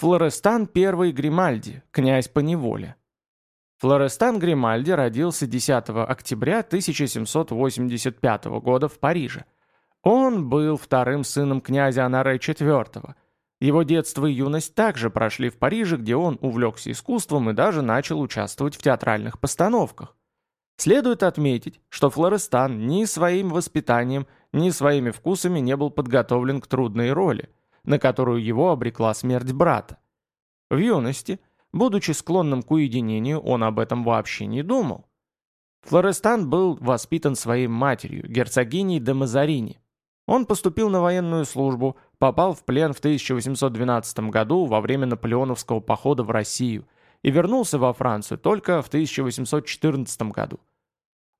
Флорестан I Гримальди, князь по неволе. Флорестан Гримальди родился 10 октября 1785 года в Париже. Он был вторым сыном князя Анаре IV. Его детство и юность также прошли в Париже, где он увлекся искусством и даже начал участвовать в театральных постановках. Следует отметить, что Флорестан ни своим воспитанием, ни своими вкусами не был подготовлен к трудной роли, на которую его обрекла смерть брата. В юности, будучи склонным к уединению, он об этом вообще не думал. Флорестан был воспитан своей матерью, герцогиней де Мазарини. Он поступил на военную службу, попал в плен в 1812 году во время наполеоновского похода в Россию и вернулся во Францию только в 1814 году.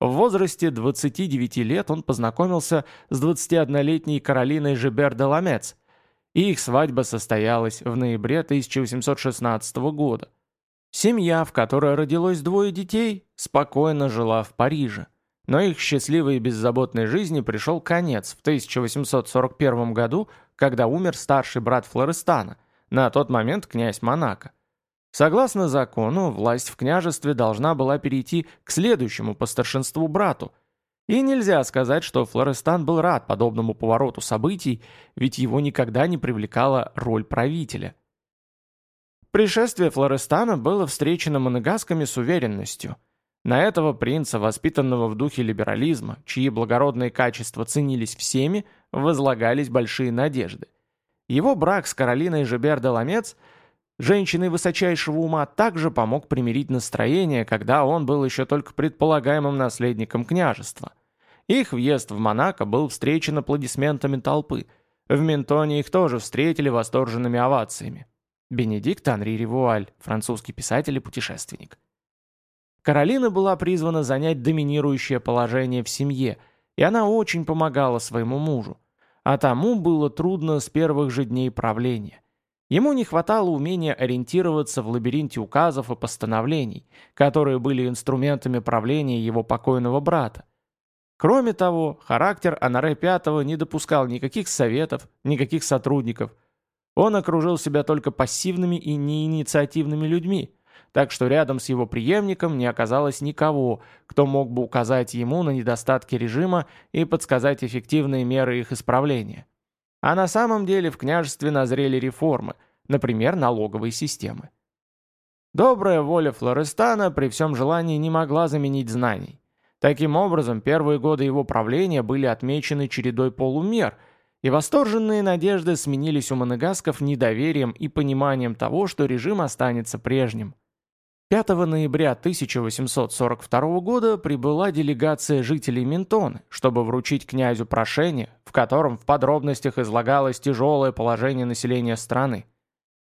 В возрасте 29 лет он познакомился с 21-летней Каролиной Жибер де Ламец, и их свадьба состоялась в ноябре 1816 года. Семья, в которой родилось двое детей, спокойно жила в Париже. Но их счастливой и беззаботной жизни пришел конец в 1841 году, когда умер старший брат Флорестана, на тот момент князь Монако. Согласно закону, власть в княжестве должна была перейти к следующему по старшинству брату. И нельзя сказать, что Флорестан был рад подобному повороту событий, ведь его никогда не привлекала роль правителя. Пришествие Флорестана было встречено монегасками с уверенностью. На этого принца, воспитанного в духе либерализма, чьи благородные качества ценились всеми, возлагались большие надежды. Его брак с Каролиной Жебер-де-Ламец – Женщиной высочайшего ума также помог примирить настроение, когда он был еще только предполагаемым наследником княжества. Их въезд в Монако был встречен аплодисментами толпы. В Ментоне их тоже встретили восторженными овациями. Бенедикт Анри Ревуаль, французский писатель и путешественник. Каролина была призвана занять доминирующее положение в семье, и она очень помогала своему мужу. А тому было трудно с первых же дней правления – Ему не хватало умения ориентироваться в лабиринте указов и постановлений, которые были инструментами правления его покойного брата. Кроме того, характер Анаре V не допускал никаких советов, никаких сотрудников. Он окружил себя только пассивными и неинициативными людьми, так что рядом с его преемником не оказалось никого, кто мог бы указать ему на недостатки режима и подсказать эффективные меры их исправления. А на самом деле в княжестве назрели реформы, например, налоговой системы. Добрая воля Флорестана при всем желании не могла заменить знаний. Таким образом, первые годы его правления были отмечены чередой полумер, и восторженные надежды сменились у монегасков недоверием и пониманием того, что режим останется прежним. 5 ноября 1842 года прибыла делегация жителей Ментоны, чтобы вручить князю прошение, в котором в подробностях излагалось тяжелое положение населения страны.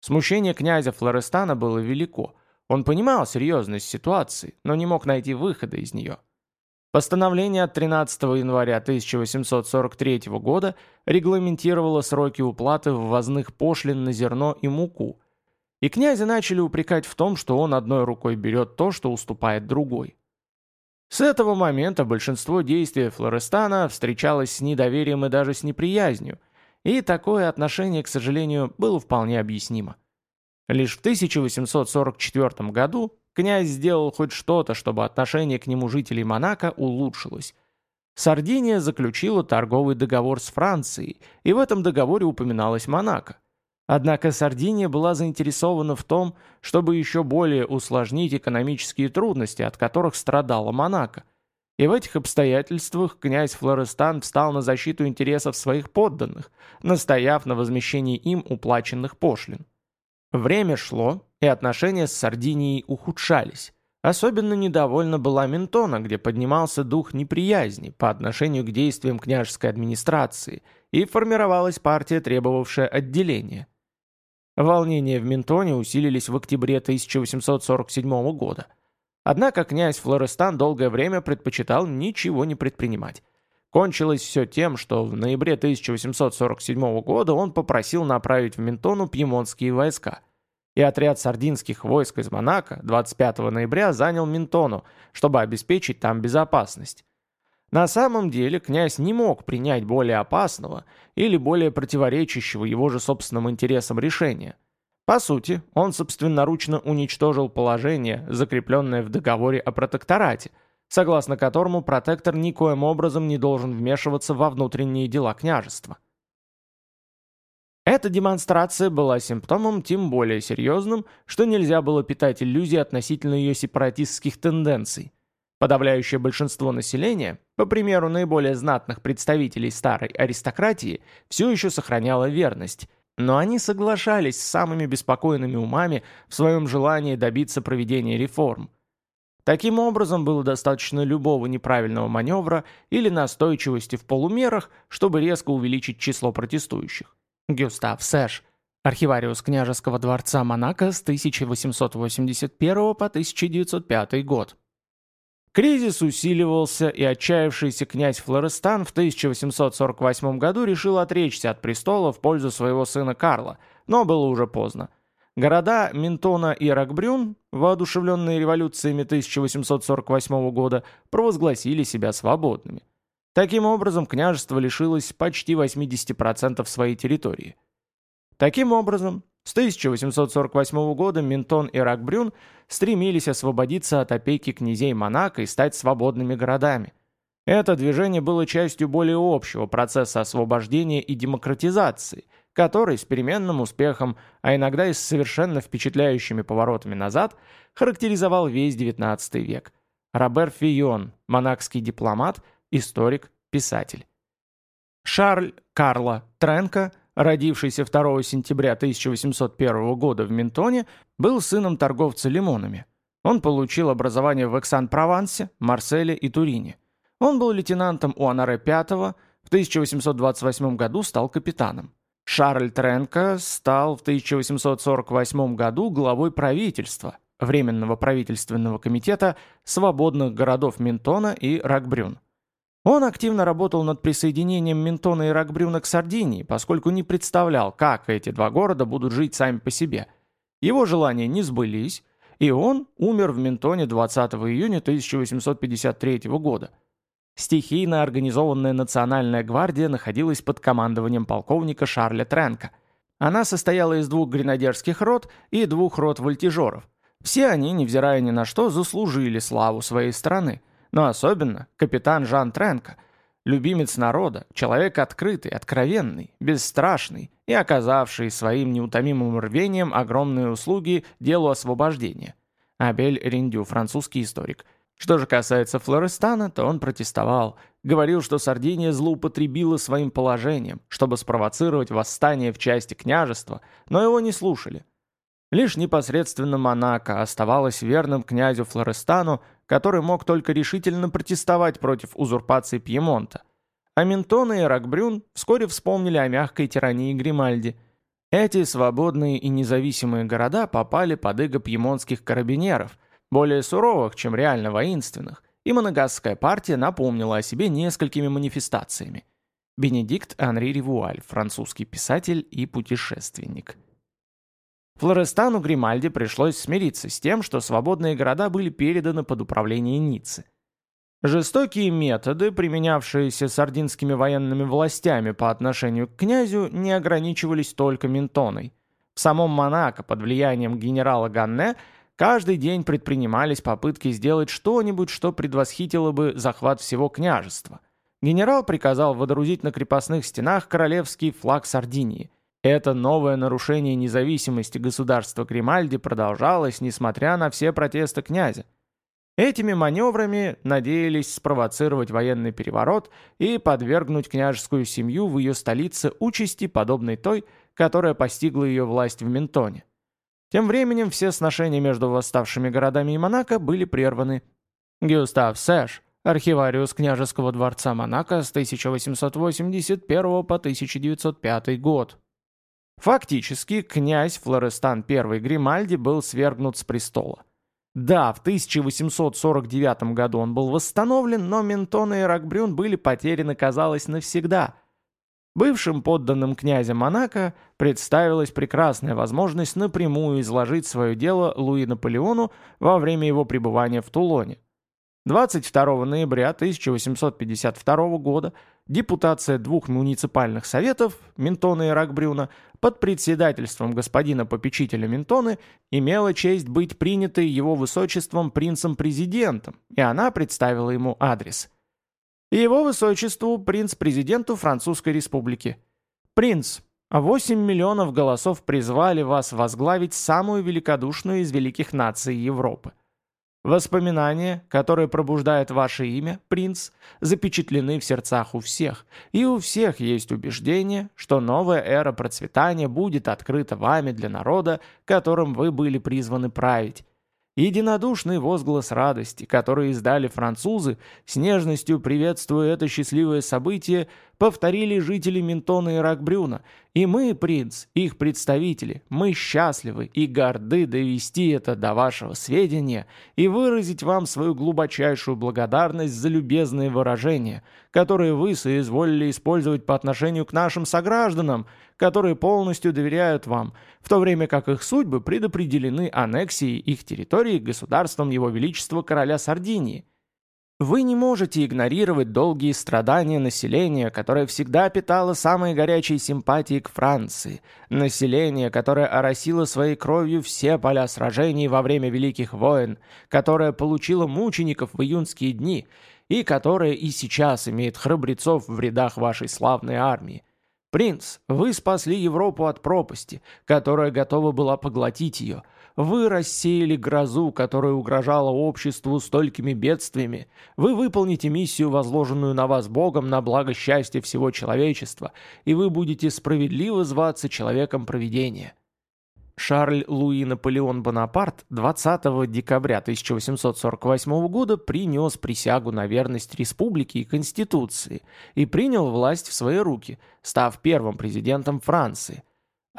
Смущение князя Флорестана было велико. Он понимал серьезность ситуации, но не мог найти выхода из нее. Постановление от 13 января 1843 года регламентировало сроки уплаты ввозных пошлин на зерно и муку – и князя начали упрекать в том, что он одной рукой берет то, что уступает другой. С этого момента большинство действий Флорестана встречалось с недоверием и даже с неприязнью, и такое отношение, к сожалению, было вполне объяснимо. Лишь в 1844 году князь сделал хоть что-то, чтобы отношение к нему жителей Монако улучшилось. Сардиния заключила торговый договор с Францией, и в этом договоре упоминалась Монако. Однако Сардиния была заинтересована в том, чтобы еще более усложнить экономические трудности, от которых страдала Монако. И в этих обстоятельствах князь Флорестан встал на защиту интересов своих подданных, настояв на возмещении им уплаченных пошлин. Время шло, и отношения с Сардинией ухудшались. Особенно недовольна была Ментона, где поднимался дух неприязни по отношению к действиям княжеской администрации, и формировалась партия, требовавшая отделения. Волнения в Ментоне усилились в октябре 1847 года. Однако князь Флорестан долгое время предпочитал ничего не предпринимать. Кончилось все тем, что в ноябре 1847 года он попросил направить в Ментону пьемонтские войска. И отряд сардинских войск из Монако 25 ноября занял Ментону, чтобы обеспечить там безопасность. На самом деле князь не мог принять более опасного или более противоречащего его же собственным интересам решения. По сути, он собственноручно уничтожил положение, закрепленное в договоре о протекторате, согласно которому протектор никоим образом не должен вмешиваться во внутренние дела княжества. Эта демонстрация была симптомом тем более серьезным, что нельзя было питать иллюзии относительно ее сепаратистских тенденций. Подавляющее большинство населения, по примеру наиболее знатных представителей старой аристократии, все еще сохраняло верность – но они соглашались с самыми беспокойными умами в своем желании добиться проведения реформ. Таким образом, было достаточно любого неправильного маневра или настойчивости в полумерах, чтобы резко увеличить число протестующих. Гюстав Сэш, архивариус княжеского дворца Монако с 1881 по 1905 год. Кризис усиливался, и отчаявшийся князь Флорестан в 1848 году решил отречься от престола в пользу своего сына Карла, но было уже поздно. Города Ментона и Рокбрюн, воодушевленные революциями 1848 года, провозгласили себя свободными. Таким образом, княжество лишилось почти 80% своей территории. Таким образом, с 1848 года Ментон и Ракбрюн стремились освободиться от опеки князей Монако и стать свободными городами. Это движение было частью более общего процесса освобождения и демократизации, который с переменным успехом, а иногда и с совершенно впечатляющими поворотами назад, характеризовал весь XIX век. Робер Фион, монакский дипломат, историк, писатель. Шарль Карло Тренко – родившийся 2 сентября 1801 года в Ментоне, был сыном торговца лимонами. Он получил образование в Эксан-Провансе, Марселе и Турине. Он был лейтенантом у Анаре V, в 1828 году стал капитаном. Шарль Тренко стал в 1848 году главой правительства, Временного правительственного комитета свободных городов Ментона и Ракбрюн. Он активно работал над присоединением Ментона и Рокбрюна к Сардинии, поскольку не представлял, как эти два города будут жить сами по себе. Его желания не сбылись, и он умер в Ментоне 20 июня 1853 года. Стихийно организованная национальная гвардия находилась под командованием полковника Шарля Тренка. Она состояла из двух гренадерских рот и двух рот вольтежеров. Все они, невзирая ни на что, заслужили славу своей страны – но особенно капитан Жан Тренко, любимец народа, человек открытый, откровенный, бесстрашный и оказавший своим неутомимым рвением огромные услуги делу освобождения. Абель Риндю, французский историк. Что же касается Флорестана, то он протестовал, говорил, что Сардиния злоупотребила своим положением, чтобы спровоцировать восстание в части княжества, но его не слушали. Лишь непосредственно Монако оставалось верным князю Флорестану, который мог только решительно протестовать против узурпации Пьемонта. А Ментон и Рокбрюн вскоре вспомнили о мягкой тирании Гримальди. Эти свободные и независимые города попали под иго пьемонтских карабинеров, более суровых, чем реально воинственных, и моногасская партия напомнила о себе несколькими манифестациями. Бенедикт Анри Ривуаль, французский писатель и путешественник. Флорестану Гримальди пришлось смириться с тем, что свободные города были переданы под управление Ниццы. Жестокие методы, применявшиеся сардинскими военными властями по отношению к князю, не ограничивались только Ментоной. В самом Монако под влиянием генерала Ганне каждый день предпринимались попытки сделать что-нибудь, что предвосхитило бы захват всего княжества. Генерал приказал водрузить на крепостных стенах королевский флаг Сардинии – это новое нарушение независимости государства Гримальди продолжалось, несмотря на все протесты князя. Этими маневрами надеялись спровоцировать военный переворот и подвергнуть княжескую семью в ее столице участи, подобной той, которая постигла ее власть в Ментоне. Тем временем все сношения между восставшими городами и Монако были прерваны. Гюстав Сэш, архивариус княжеского дворца Монако с 1881 по 1905 год. Фактически, князь Флорестан I Гримальди был свергнут с престола. Да, в 1849 году он был восстановлен, но Ментон и Рокбрюн были потеряны, казалось, навсегда. Бывшим подданным князя Монако представилась прекрасная возможность напрямую изложить свое дело Луи Наполеону во время его пребывания в Тулоне. 22 ноября 1852 года депутация двух муниципальных советов, Ментона и Ракбрюна, под председательством господина попечителя Ментоны имела честь быть принятой его высочеством принцем-президентом, и она представила ему адрес. Его высочеству принц-президенту Французской республики. Принц, 8 миллионов голосов призвали вас возглавить самую великодушную из великих наций Европы. Воспоминания, которые пробуждают ваше имя, принц, запечатлены в сердцах у всех, и у всех есть убеждение, что новая эра процветания будет открыта вами для народа, которым вы были призваны править, Единодушный возглас радости, который издали французы, с нежностью приветствуя это счастливое событие, повторили жители Ментона и Ракбрюна. И мы, принц, их представители, мы счастливы и горды довести это до вашего сведения и выразить вам свою глубочайшую благодарность за любезные выражения, которые вы соизволили использовать по отношению к нашим согражданам, которые полностью доверяют вам, в то время как их судьбы предопределены аннексией их территории государством Его Величества короля Сардинии. Вы не можете игнорировать долгие страдания населения, которое всегда питало самые горячие симпатии к Франции, население, которое оросило своей кровью все поля сражений во время Великих войн, которое получило мучеников в июньские дни и которое и сейчас имеет храбрецов в рядах вашей славной армии. «Принц, вы спасли Европу от пропасти, которая готова была поглотить ее. Вы рассеяли грозу, которая угрожала обществу столькими бедствиями. Вы выполните миссию, возложенную на вас Богом на благо счастья всего человечества, и вы будете справедливо зваться человеком провидения». Шарль Луи Наполеон Бонапарт 20 декабря 1848 года принес присягу на верность республике и Конституции и принял власть в свои руки, став первым президентом Франции.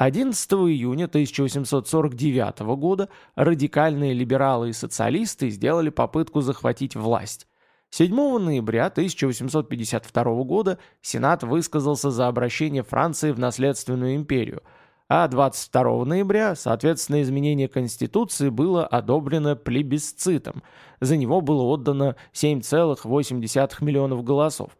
11 июня 1849 года радикальные либералы и социалисты сделали попытку захватить власть. 7 ноября 1852 года Сенат высказался за обращение Франции в наследственную империю – а 22 ноября, соответственно, изменение Конституции было одобрено плебисцитом. За него было отдано 7,8 миллионов голосов.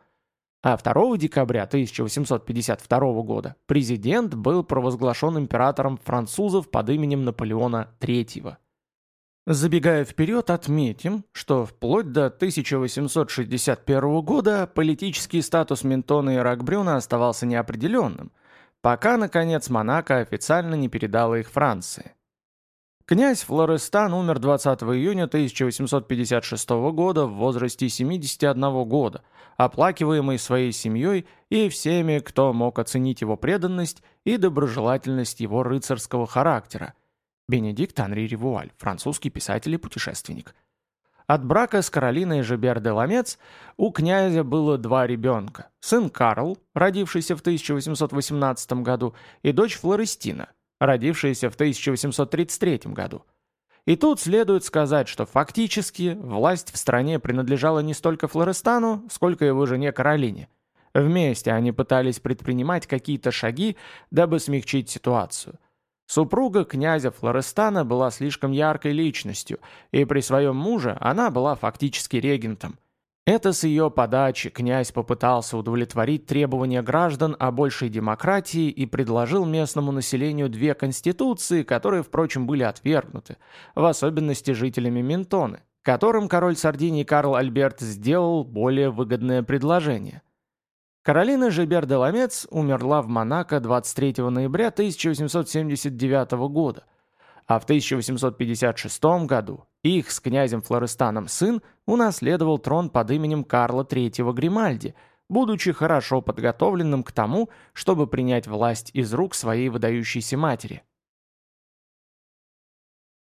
А 2 декабря 1852 года президент был провозглашен императором французов под именем Наполеона III. Забегая вперед, отметим, что вплоть до 1861 года политический статус Ментона и Ракбрюна оставался неопределенным – пока, наконец, Монако официально не передала их Франции. Князь Флорестан умер 20 июня 1856 года в возрасте 71 года, оплакиваемый своей семьей и всеми, кто мог оценить его преданность и доброжелательность его рыцарского характера. Бенедикт Анри Ривуаль, французский писатель и путешественник. От брака с Каролиной Жебер де Ламец у князя было два ребенка. Сын Карл, родившийся в 1818 году, и дочь Флорестина, родившаяся в 1833 году. И тут следует сказать, что фактически власть в стране принадлежала не столько Флорестану, сколько его жене Каролине. Вместе они пытались предпринимать какие-то шаги, дабы смягчить ситуацию – Супруга князя Флорестана была слишком яркой личностью, и при своем муже она была фактически регентом. Это с ее подачи князь попытался удовлетворить требования граждан о большей демократии и предложил местному населению две конституции, которые, впрочем, были отвергнуты, в особенности жителями Ментоны, которым король Сардинии Карл Альберт сделал более выгодное предложение – Каролина Жибер де Ламец умерла в Монако 23 ноября 1879 года, а в 1856 году их с князем Флорестаном сын унаследовал трон под именем Карла III Гримальди, будучи хорошо подготовленным к тому, чтобы принять власть из рук своей выдающейся матери –